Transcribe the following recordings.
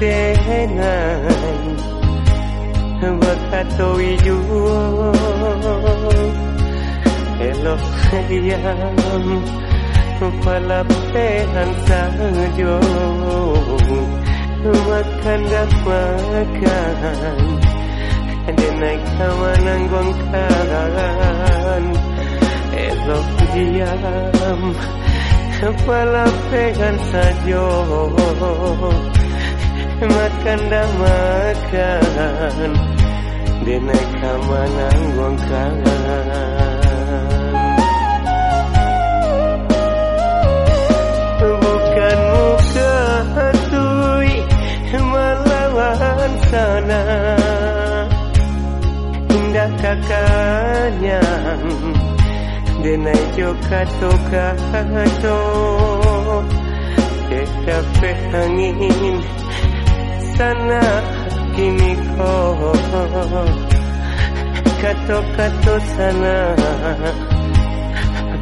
đến anh berkatoiyo Elohayam Palapehan sajo Makan dah makan Dan naik sama nanggongkan Elohayam Palapehan sajo Elohayam makan dak makan. Denai kamanang bukan muka hatui melawan sana. Indah kakaknya. Denai joka toka to Tetapi angin sana kini kau kato-kato sana.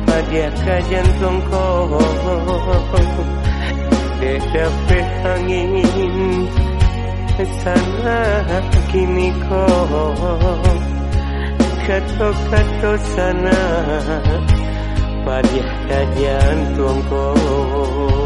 Pada jantung kau Tetapi angin sana kini kau kato-kato sana. Pada jantung kau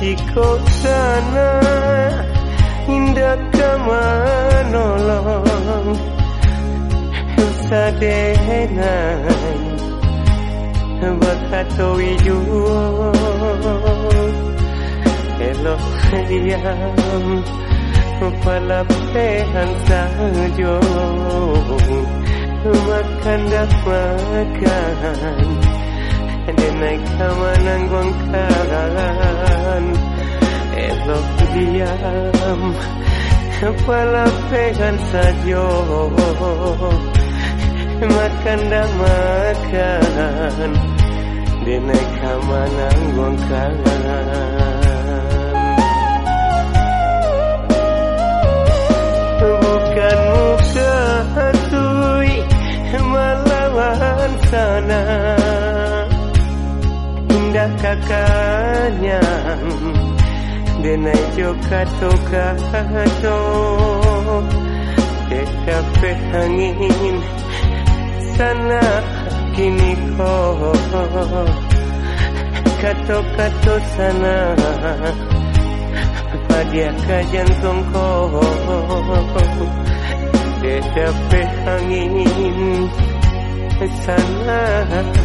di sana indah kemanolong sadenai bakato ijuo elok diam palapehan sajo makan dak makan Nanaikaman ang karan Elok diam Palapegan sa Diyos Makan damakan Dinikaman ang karan Bukan muka, tui, Malawan sana. kakakanyan denay jo kato kato Teka pe sana kini ko kato kato sana Padia ka jantung ko Teka pe sana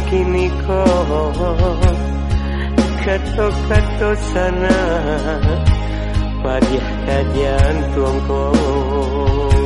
kini ko kato-kato sana. Pada jantung kau Indah